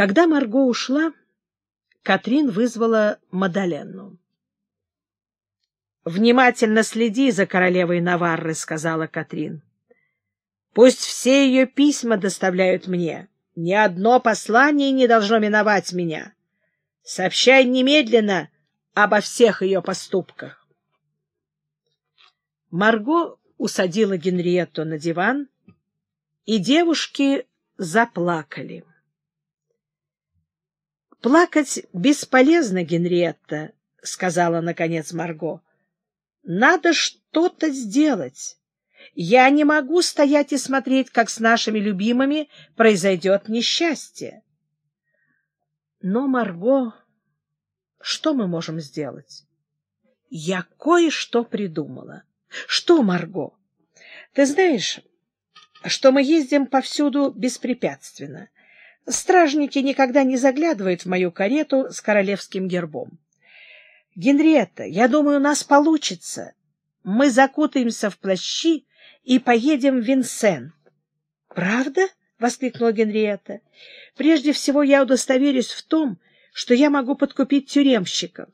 Когда Марго ушла, Катрин вызвала Мадаленну. «Внимательно следи за королевой Наварры», — сказала Катрин. «Пусть все ее письма доставляют мне. Ни одно послание не должно миновать меня. Сообщай немедленно обо всех ее поступках». Марго усадила Генриетту на диван, и девушки заплакали. «Плакать бесполезно, Генриетта», — сказала, наконец, Марго. «Надо что-то сделать. Я не могу стоять и смотреть, как с нашими любимыми произойдет несчастье». «Но, Марго, что мы можем сделать?» «Я кое-что придумала». «Что, Марго? Ты знаешь, что мы ездим повсюду беспрепятственно». Стражники никогда не заглядывают в мою карету с королевским гербом. Генриетта, я думаю, у нас получится. Мы закутаемся в плащи и поедем в Винсен. — Правда? — воскликнула Генриетта. — Прежде всего я удостоверюсь в том, что я могу подкупить тюремщиков.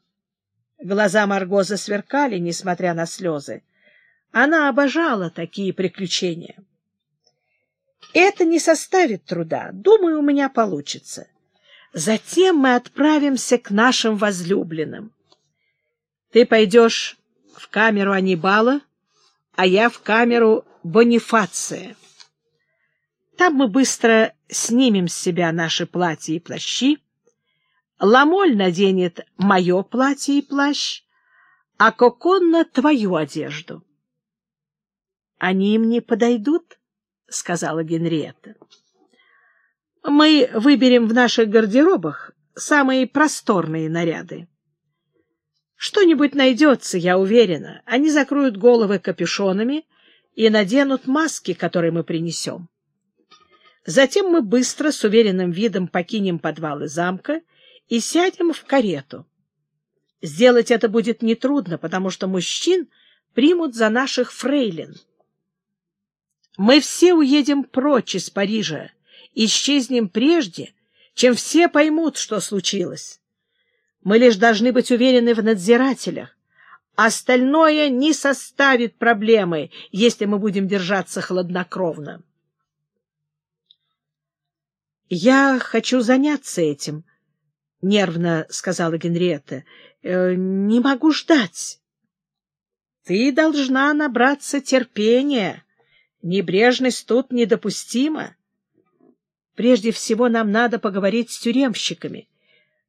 Глаза Марго засверкали, несмотря на слезы. Она обожала такие приключения. Это не составит труда. Думаю, у меня получится. Затем мы отправимся к нашим возлюбленным. Ты пойдешь в камеру Анибала, а я в камеру Бонифация. Там мы быстро снимем с себя наши платья и плащи. Ламоль наденет мое платье и плащ, а Коконна — твою одежду. Они им не подойдут? — сказала Генриетта. — Мы выберем в наших гардеробах самые просторные наряды. Что-нибудь найдется, я уверена. Они закроют головы капюшонами и наденут маски, которые мы принесем. Затем мы быстро, с уверенным видом, покинем подвалы замка и сядем в карету. Сделать это будет нетрудно, потому что мужчин примут за наших фрейлин. Мы все уедем прочь из Парижа, исчезнем прежде, чем все поймут, что случилось. Мы лишь должны быть уверены в надзирателях. Остальное не составит проблемы, если мы будем держаться хладнокровно. — Я хочу заняться этим, — нервно сказала Генриетта. «Э, — Не могу ждать. — Ты должна набраться терпения. Небрежность тут недопустима. Прежде всего нам надо поговорить с тюремщиками.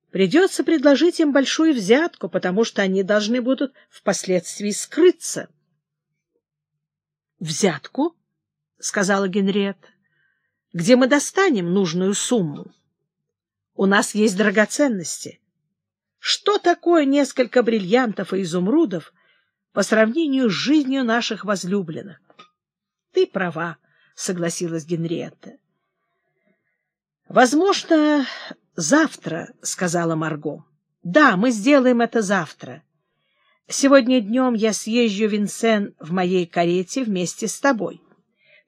Придется предложить им большую взятку, потому что они должны будут впоследствии скрыться. — Взятку? — сказала Генриетта. — Где мы достанем нужную сумму? У нас есть драгоценности. Что такое несколько бриллиантов и изумрудов по сравнению с жизнью наших возлюбленных? Ты права, согласилась Генриетта. Возможно, завтра, сказала Марго. Да, мы сделаем это завтра. Сегодня днем я съезжу Винсен в моей карете вместе с тобой.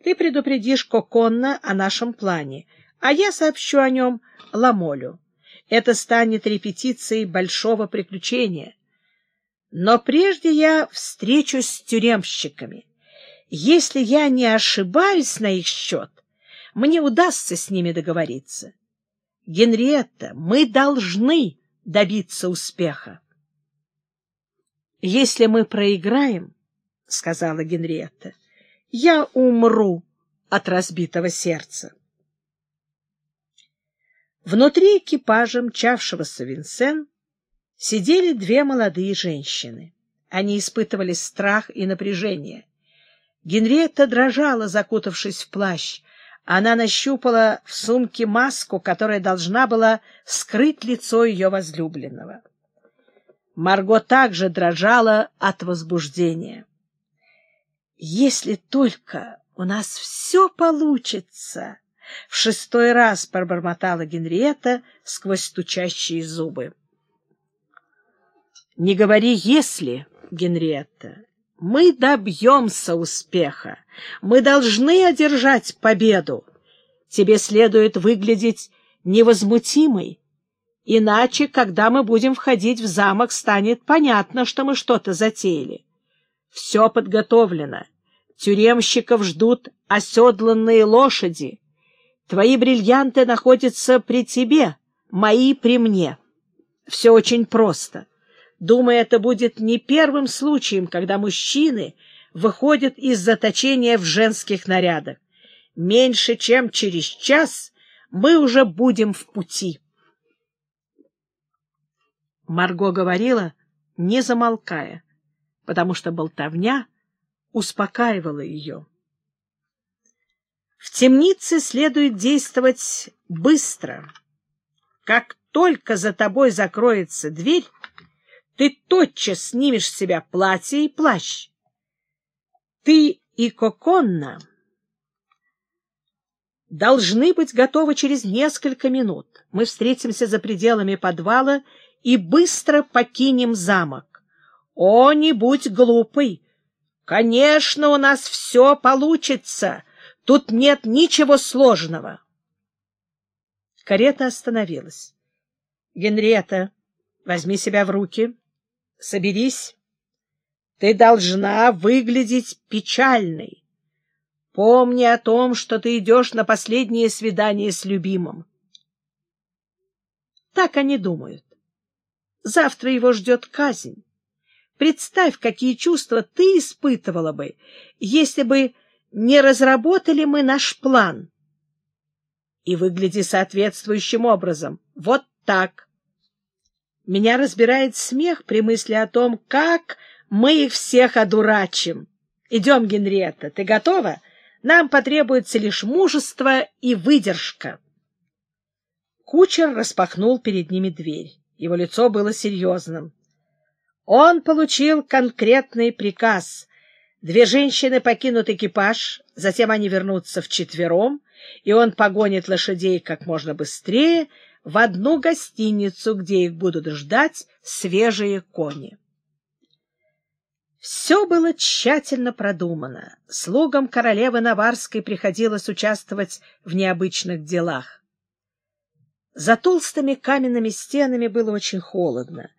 Ты предупредишь Коконна о нашем плане, а я сообщу о нем Ламолю. Это станет репетицией большого приключения. Но прежде я встречусь с тюремщиками. Если я не ошибаюсь на их счет, мне удастся с ними договориться. Генриетта, мы должны добиться успеха. — Если мы проиграем, — сказала Генриетта, — я умру от разбитого сердца. Внутри экипажа, мчавшегося Винсен, сидели две молодые женщины. Они испытывали страх и напряжение. Генриетта дрожала, закутавшись в плащ. Она нащупала в сумке маску, которая должна была скрыть лицо ее возлюбленного. Марго также дрожала от возбуждения. «Если только у нас все получится!» — в шестой раз пробормотала Генриетта сквозь стучащие зубы. «Не говори «если», Генриетта. Мы добьемся успеха. Мы должны одержать победу. Тебе следует выглядеть невозмутимый. Иначе, когда мы будем входить в замок, станет понятно, что мы что-то затеяли. Все подготовлено. Тюремщиков ждут оседланные лошади. Твои бриллианты находятся при тебе, мои при мне. Все очень просто. Думаю, это будет не первым случаем, когда мужчины выходят из заточения в женских нарядах. Меньше чем через час мы уже будем в пути. Марго говорила, не замолкая, потому что болтовня успокаивала ее. В темнице следует действовать быстро. Как только за тобой закроется дверь, ты тотчас снимешь с себя платье и плащ. Ты и Коконна должны быть готовы через несколько минут. Мы встретимся за пределами подвала и быстро покинем замок. О, не будь глупый! Конечно, у нас все получится. Тут нет ничего сложного. Карета остановилась. Генриетта, возьми себя в руки. Соберись. Ты должна выглядеть печальной. Помни о том, что ты идешь на последнее свидание с любимым. Так они думают. Завтра его ждет казнь. Представь, какие чувства ты испытывала бы, если бы не разработали мы наш план. И выгляди соответствующим образом. Вот так. Меня разбирает смех при мысли о том, как мы их всех одурачим. Идем, Генриетта, ты готова? Нам потребуется лишь мужество и выдержка. Кучер распахнул перед ними дверь. Его лицо было серьезным. Он получил конкретный приказ. Две женщины покинут экипаж, затем они вернутся вчетвером, и он погонит лошадей как можно быстрее в одну гостиницу, где их будут ждать свежие кони. Все было тщательно продумано. Слугам королевы Наварской приходилось участвовать в необычных делах. За толстыми каменными стенами было очень холодно.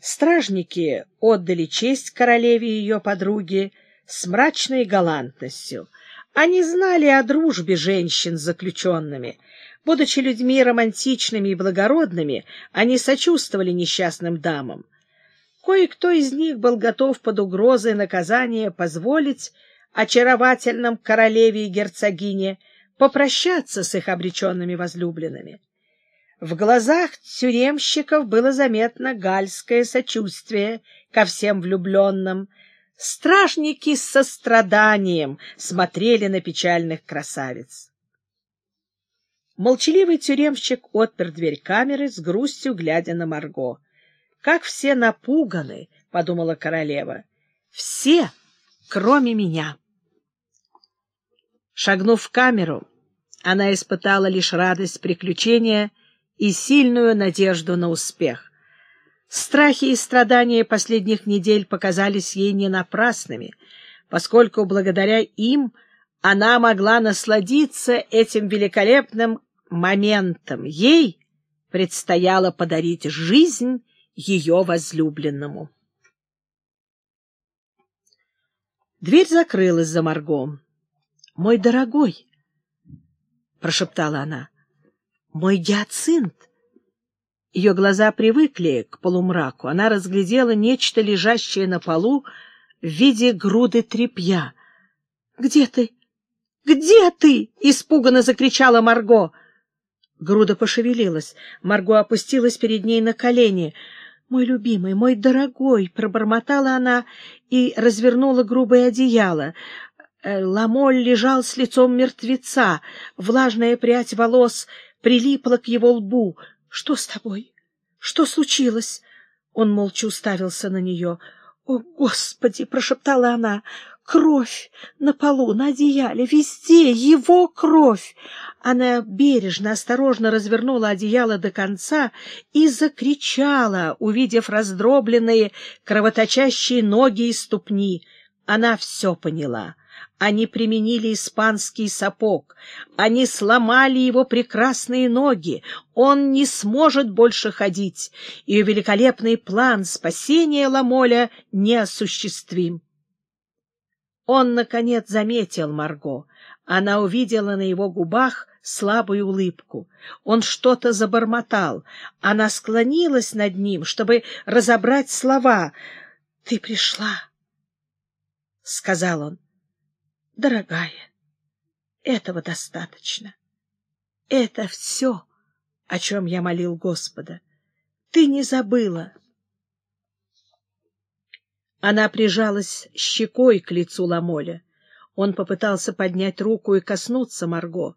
Стражники отдали честь королеве и ее подруге с мрачной галантностью. Они знали о дружбе женщин с заключенными. Будучи людьми романтичными и благородными, они сочувствовали несчастным дамам. Кое-кто из них был готов под угрозой наказания позволить очаровательным королеве и герцогине попрощаться с их обреченными возлюбленными. В глазах тюремщиков было заметно гальское сочувствие ко всем влюбленным. Стражники с состраданием смотрели на печальных красавиц. Молчаливый тюремщик отпер дверь камеры с грустью, глядя на Марго. Как все напуганы, — подумала королева. Все, кроме меня. Шагнув в камеру, она испытала лишь радость приключения и сильную надежду на успех. Страхи и страдания последних недель показались ей не напрасными, поскольку благодаря им она могла насладиться этим великолепным моментом. Ей предстояло подарить жизнь ее возлюбленному. Дверь закрылась за Марго. — Мой дорогой, — прошептала она, — мой гиацинт. Ее глаза привыкли к полумраку. Она разглядела нечто, лежащее на полу в виде груды тряпья. — Где ты? Где ты? — испуганно закричала Марго. Груда пошевелилась. Марго опустилась перед ней на колени — мой любимый, мой дорогой, — пробормотала она и развернула грубое одеяло. Э, Ламоль лежал с лицом мертвеца, влажная прядь волос прилипла к его лбу. — Что с тобой? Что случилось? Он молча уставился на нее. — О, Господи! — прошептала она. — Кровь на полу, на одеяле, везде его кровь! Она бережно, осторожно развернула одеяло до конца и закричала, увидев раздробленные, кровоточащие ноги и ступни. Она все поняла. Они применили испанский сапог. Они сломали его прекрасные ноги. Он не сможет больше ходить. Ее великолепный план спасения Ламоля неосуществим. Он, наконец, заметил Марго. Она увидела на его губах слабую улыбку. Он что-то забормотал. Она склонилась над ним, чтобы разобрать слова. — Ты пришла, — сказал он. — Дорогая, этого достаточно. Это все, о чем я молил Господа. Ты не забыла. Она прижалась щекой к лицу Ламоля. Он попытался поднять руку и коснуться Марго,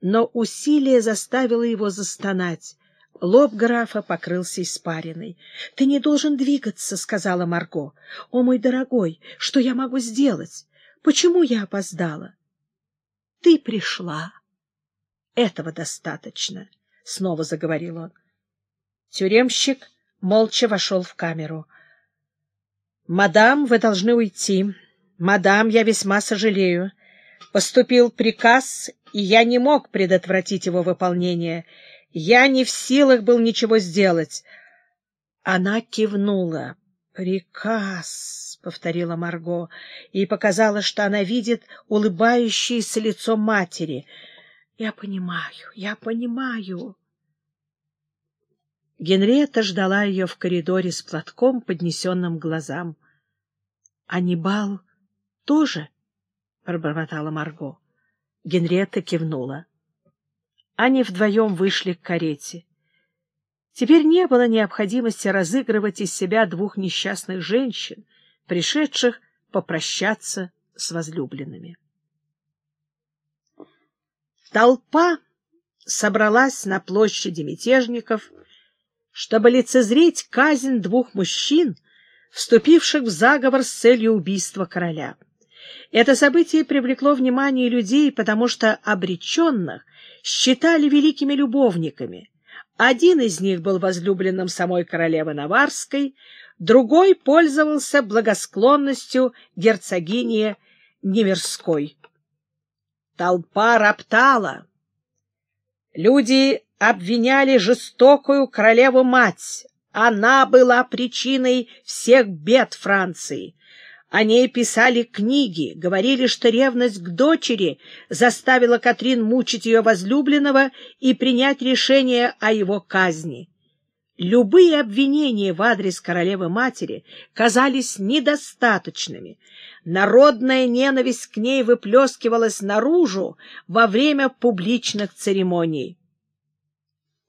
но усилие заставило его застонать. Лоб графа покрылся испариной. — Ты не должен двигаться, — сказала Марго. — О, мой дорогой, что я могу сделать? Почему я опоздала? — Ты пришла. — Этого достаточно, — снова заговорил он. Тюремщик молча вошел в камеру. — Мадам, вы должны уйти. Мадам, я весьма сожалею. Поступил приказ, и я не мог предотвратить его выполнение. Я не в силах был ничего сделать. Она кивнула. «Приказ», — повторила Марго, и показала, что она видит улыбающееся лицо матери. «Я понимаю, я понимаю». Генриетта ждала ее в коридоре с платком, поднесенным глазам. «Анибал тоже?» — пробормотала Марго. Генриетта кивнула. Они вдвоем вышли к карете. Теперь не было необходимости разыгрывать из себя двух несчастных женщин, пришедших попрощаться с возлюбленными. Толпа собралась на площади мятежников, чтобы лицезреть казнь двух мужчин, вступивших в заговор с целью убийства короля. Это событие привлекло внимание людей, потому что обреченных считали великими любовниками. Один из них был возлюбленным самой королевы Наварской, другой пользовался благосклонностью герцогини Неверской. Толпа роптала. Люди обвиняли жестокую королеву-мать. Она была причиной всех бед Франции. О ней писали книги, говорили, что ревность к дочери заставила Катрин мучить ее возлюбленного и принять решение о его казни. Любые обвинения в адрес королевы-матери казались недостаточными. Народная ненависть к ней выплескивалась наружу во время публичных церемоний.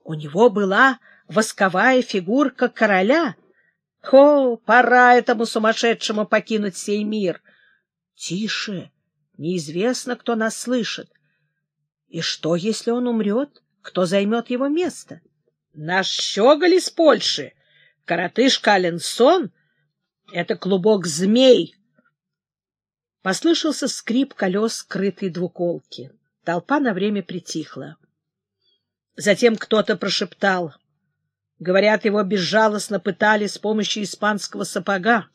У него была восковая фигурка короля — о, пора этому сумасшедшему покинуть сей мир! Тише! Неизвестно, кто нас слышит. И что, если он умрет? Кто займет его место? Наш щеголь из Польши, коротышка Аленсон — это клубок змей. Послышался скрип колес скрытой двуколки. Толпа на время притихла. Затем кто-то прошептал — Говорят, его безжалостно пытали с помощью испанского сапога.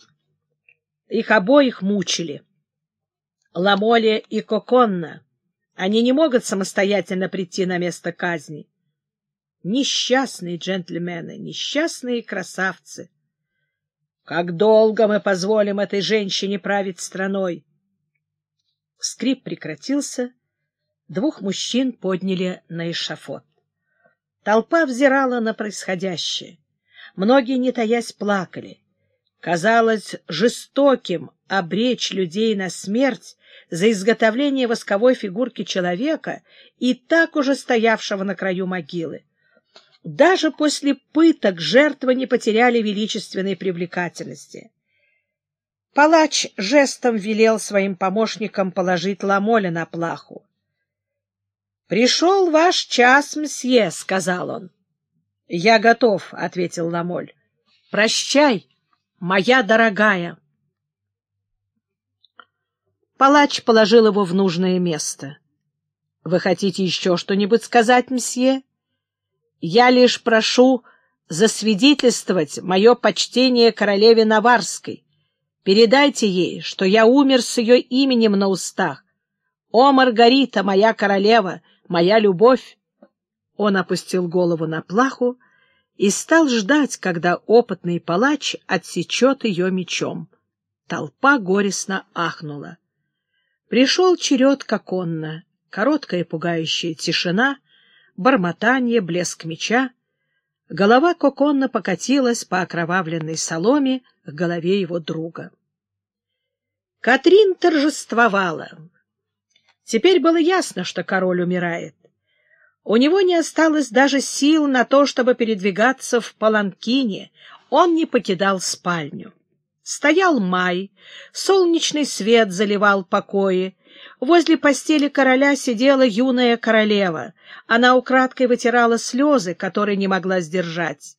Их обоих мучили. Ламоле и Коконна. Они не могут самостоятельно прийти на место казни. Несчастные джентльмены, несчастные красавцы. Как долго мы позволим этой женщине править страной? Скрип прекратился. Двух мужчин подняли на эшафот. Толпа взирала на происходящее. Многие, не таясь, плакали. Казалось жестоким обречь людей на смерть за изготовление восковой фигурки человека и так уже стоявшего на краю могилы. Даже после пыток жертвы не потеряли величественной привлекательности. Палач жестом велел своим помощникам положить ламоля на плаху. — Пришел ваш час, мсье, — сказал он. — Я готов, — ответил Ламоль. — Прощай, моя дорогая. Палач положил его в нужное место. — Вы хотите еще что-нибудь сказать, мсье? Я лишь прошу засвидетельствовать мое почтение королеве Наварской. Передайте ей, что я умер с ее именем на устах. О, Маргарита, моя королева, моя любовь! Он опустил голову на плаху и стал ждать, когда опытный палач отсечет ее мечом. Толпа горестно ахнула. Пришел черед Коконна, короткая пугающая тишина, бормотание, блеск меча. Голова Коконна покатилась по окровавленной соломе к голове его друга. Катрин торжествовала. Теперь было ясно, что король умирает. У него не осталось даже сил на то, чтобы передвигаться в паланкине. Он не покидал спальню. Стоял май, солнечный свет заливал покои. Возле постели короля сидела юная королева. Она украдкой вытирала слезы, которые не могла сдержать.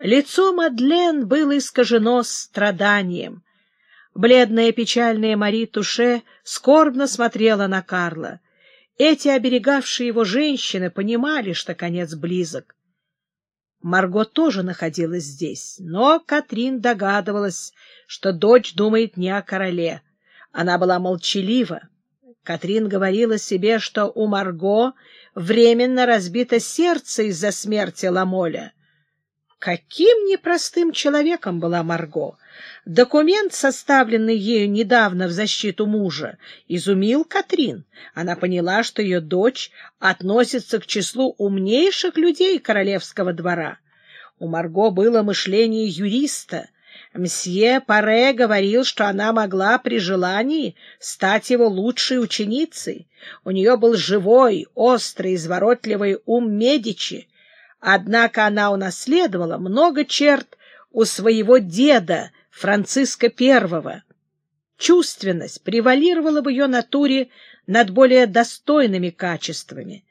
Лицо Мадлен было искажено страданием. Бледная печальная Мари Туше скорбно смотрела на Карла. Эти оберегавшие его женщины понимали, что конец близок. Марго тоже находилась здесь, но Катрин догадывалась, что дочь думает не о короле. Она была молчалива. Катрин говорила себе, что у Марго временно разбито сердце из-за смерти Ламоля. Каким непростым человеком была Марго! Документ, составленный ею недавно в защиту мужа, изумил Катрин. Она поняла, что ее дочь относится к числу умнейших людей королевского двора. У Марго было мышление юриста. Мсье Паре говорил, что она могла при желании стать его лучшей ученицей. У нее был живой, острый, изворотливый ум Медичи. Однако она унаследовала много черт у своего деда, Франциска I. Чувственность превалировала в ее натуре над более достойными качествами.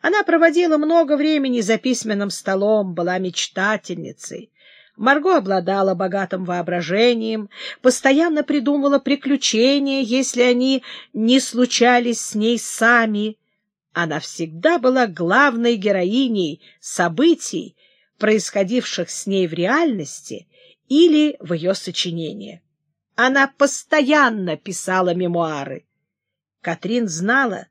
Она проводила много времени за письменным столом, была мечтательницей. Марго обладала богатым воображением, постоянно придумывала приключения, если они не случались с ней сами. Она всегда была главной героиней событий, происходивших с ней в реальности или в ее сочинении. Она постоянно писала мемуары. Катрин знала,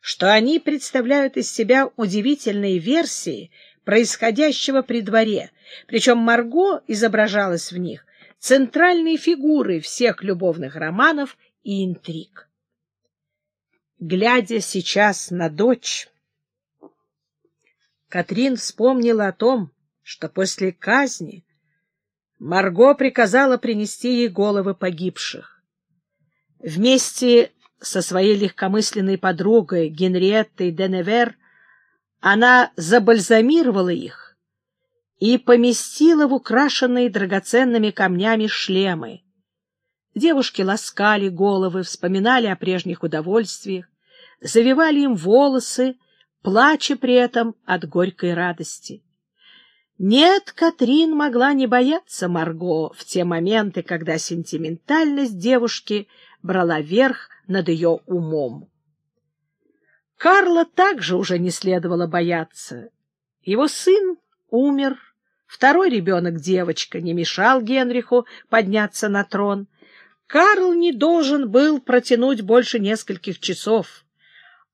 что они представляют из себя удивительные версии происходящего при дворе, причем Марго изображалась в них центральной фигурой всех любовных романов и интриг. Глядя сейчас на дочь, Катрин вспомнила о том, что после казни Марго приказала принести ей головы погибших. Вместе со своей легкомысленной подругой Генриеттой Деневер она забальзамировала их и поместила в украшенные драгоценными камнями шлемы. Девушки ласкали головы, вспоминали о прежних удовольствиях, завивали им волосы, плача при этом от горькой радости. Нет, Катрин могла не бояться Марго в те моменты, когда сентиментальность девушки брала верх над ее умом. Карла также уже не следовало бояться. Его сын умер, второй ребенок, девочка, не мешал Генриху подняться на трон. Карл не должен был протянуть больше нескольких часов.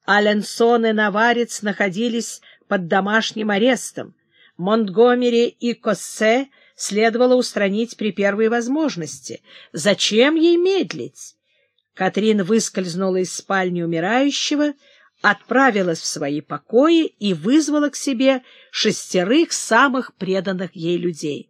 Аленсон и Наварец находились под домашним арестом. Монтгомери и Коссе следовало устранить при первой возможности. Зачем ей медлить? Катрин выскользнула из спальни умирающего, отправилась в свои покои и вызвала к себе шестерых самых преданных ей людей.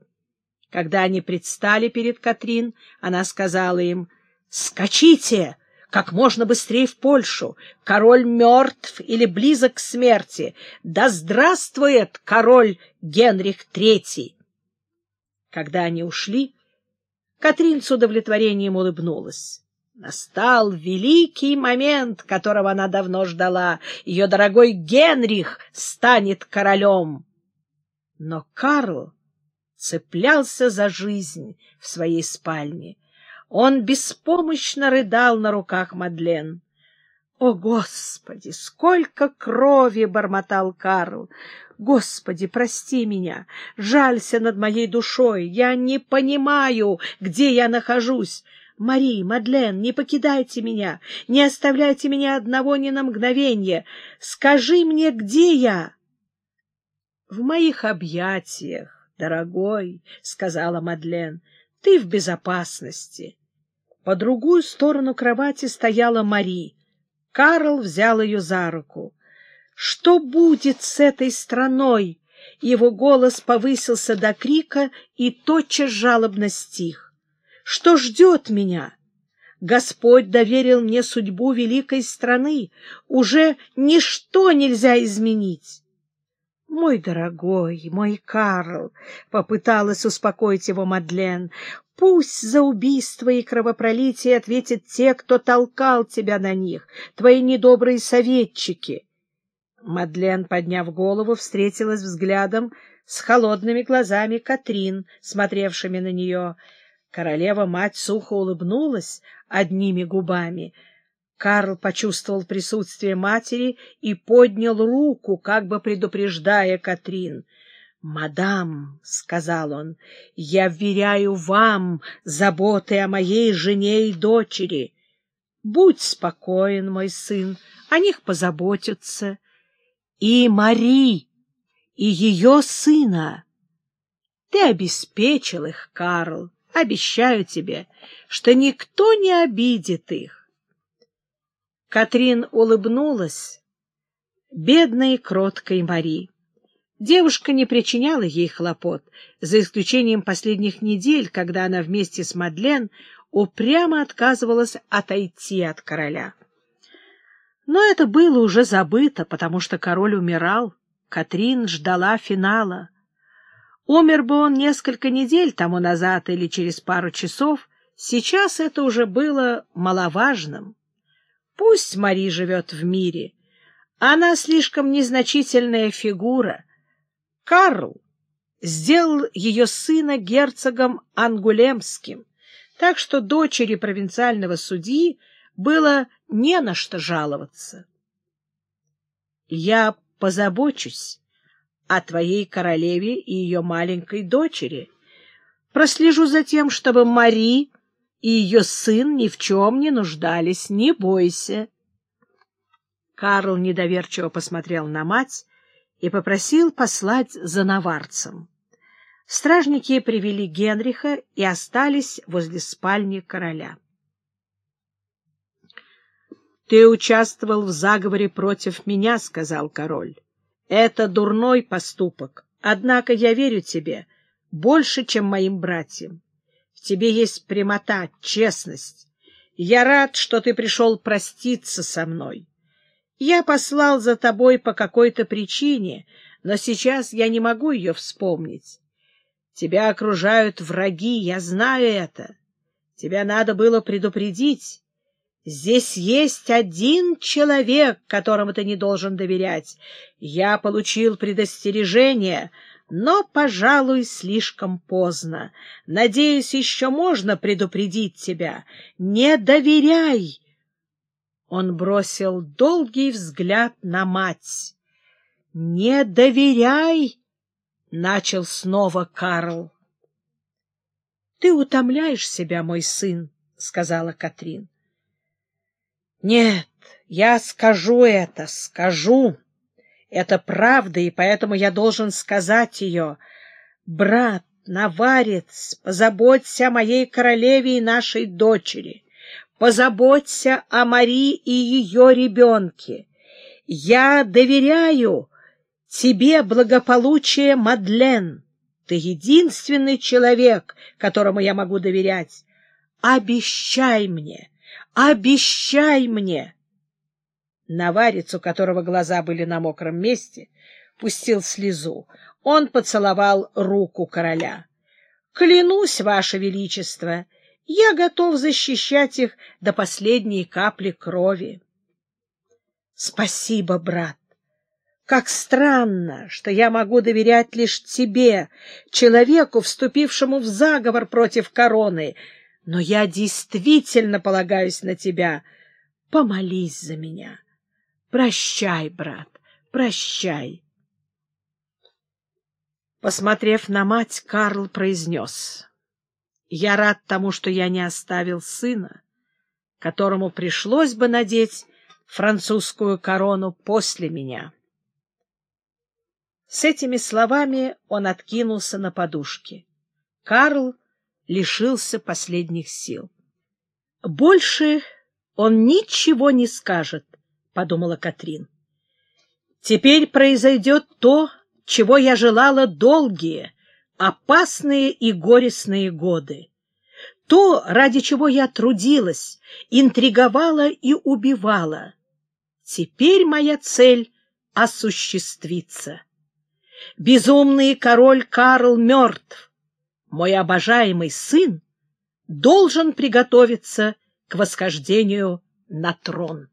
Когда они предстали перед Катрин, она сказала им «Скачите!» Как можно быстрее в Польшу. Король мертв или близок к смерти. Да здравствует король Генрих Третий! Когда они ушли, Катрин с удовлетворением улыбнулась. Настал великий момент, которого она давно ждала. Ее дорогой Генрих станет королем. Но Карл цеплялся за жизнь в своей спальне. Он беспомощно рыдал на руках Мадлен. «О, Господи, сколько крови!» — бормотал Карл. Господи, прости меня, жалься над моей душой. Я не понимаю, где я нахожусь. Мари, Мадлен, не покидайте меня, не оставляйте меня одного ни на мгновение. Скажи мне, где я? — В моих объятиях, дорогой, — сказала Мадлен, — ты в безопасности. По другую сторону кровати стояла Мари. Карл взял ее за руку. «Что будет с этой страной?» Его голос повысился до крика и тотчас жалобно стих. «Что ждет меня?» Господь доверил мне судьбу великой страны. Уже ничто нельзя изменить. «Мой дорогой, мой Карл!» — попыталась успокоить его Мадлен. «Пусть за убийство и кровопролитие ответят те, кто толкал тебя на них, твои недобрые советчики». Мадлен, подняв голову, встретилась взглядом с холодными глазами Катрин, смотревшими на нее. Королева-мать сухо улыбнулась одними губами — Карл почувствовал присутствие матери и поднял руку, как бы предупреждая Катрин. «Мадам», — сказал он, — «я вверяю вам заботы о моей жене и дочери. Будь спокоен, мой сын, о них позаботятся. И Мари, и ее сына. Ты обеспечил их, Карл, обещаю тебе, что никто не обидит их. Катрин улыбнулась бедной кроткой Мари. Девушка не причиняла ей хлопот, за исключением последних недель, когда она вместе с Мадлен упрямо отказывалась отойти от короля. Но это было уже забыто, потому что король умирал, Катрин ждала финала. Умер бы он несколько недель тому назад или через пару часов, сейчас это уже было маловажным. Пусть Мари живет в мире. Она слишком незначительная фигура. Карл сделал ее сына герцогом Ангулемским, так что дочери провинциального судьи было не на что жаловаться. Я позабочусь о твоей королеве и ее маленькой дочери. Прослежу за тем, чтобы Мари и ее сын ни в чем не нуждались, не бойся. Карл недоверчиво посмотрел на мать и попросил послать за наварцем. Стражники привели Генриха и остались возле спальни короля. — Ты участвовал в заговоре против меня, — сказал король. — Это дурной поступок, однако я верю тебе больше, чем моим братьям. В тебе есть прямота, честность. Я рад, что ты пришел проститься со мной. Я послал за тобой по какой-то причине, но сейчас я не могу ее вспомнить. Тебя окружают враги, я знаю это. Тебя надо было предупредить. Здесь есть один человек, которому ты не должен доверять. Я получил предостережение — но, пожалуй, слишком поздно. Надеюсь, еще можно предупредить тебя. Не доверяй!» Он бросил долгий взгляд на мать. «Не доверяй!» — начал снова Карл. «Ты утомляешь себя, мой сын», — сказала Катрин. «Нет, я скажу это, скажу». Это правда, и поэтому я должен сказать ее. Брат, наварец, позаботься о моей королеве и нашей дочери. Позаботься о Мари и ее ребенке. Я доверяю тебе благополучие Мадлен. Ты единственный человек, которому я могу доверять. Обещай мне, обещай мне. Наварец, у которого глаза были на мокром месте, пустил слезу. Он поцеловал руку короля. — Клянусь, ваше величество, я готов защищать их до последней капли крови. — Спасибо, брат. Как странно, что я могу доверять лишь тебе, человеку, вступившему в заговор против короны, но я действительно полагаюсь на тебя. Помолись за меня. Прощай, брат, прощай. Посмотрев на мать, Карл произнес. «Я рад тому, что я не оставил сына, которому пришлось бы надеть французскую корону после меня». С этими словами он откинулся на подушке. Карл лишился последних сил. «Больше он ничего не скажет», — подумала Катрин. «Теперь произойдет то, чего я желала долгие, опасные и горестные годы. То, ради чего я трудилась, интриговала и убивала. Теперь моя цель осуществится. Безумный король Карл мертв. Мой обожаемый сын должен приготовиться к восхождению на трон.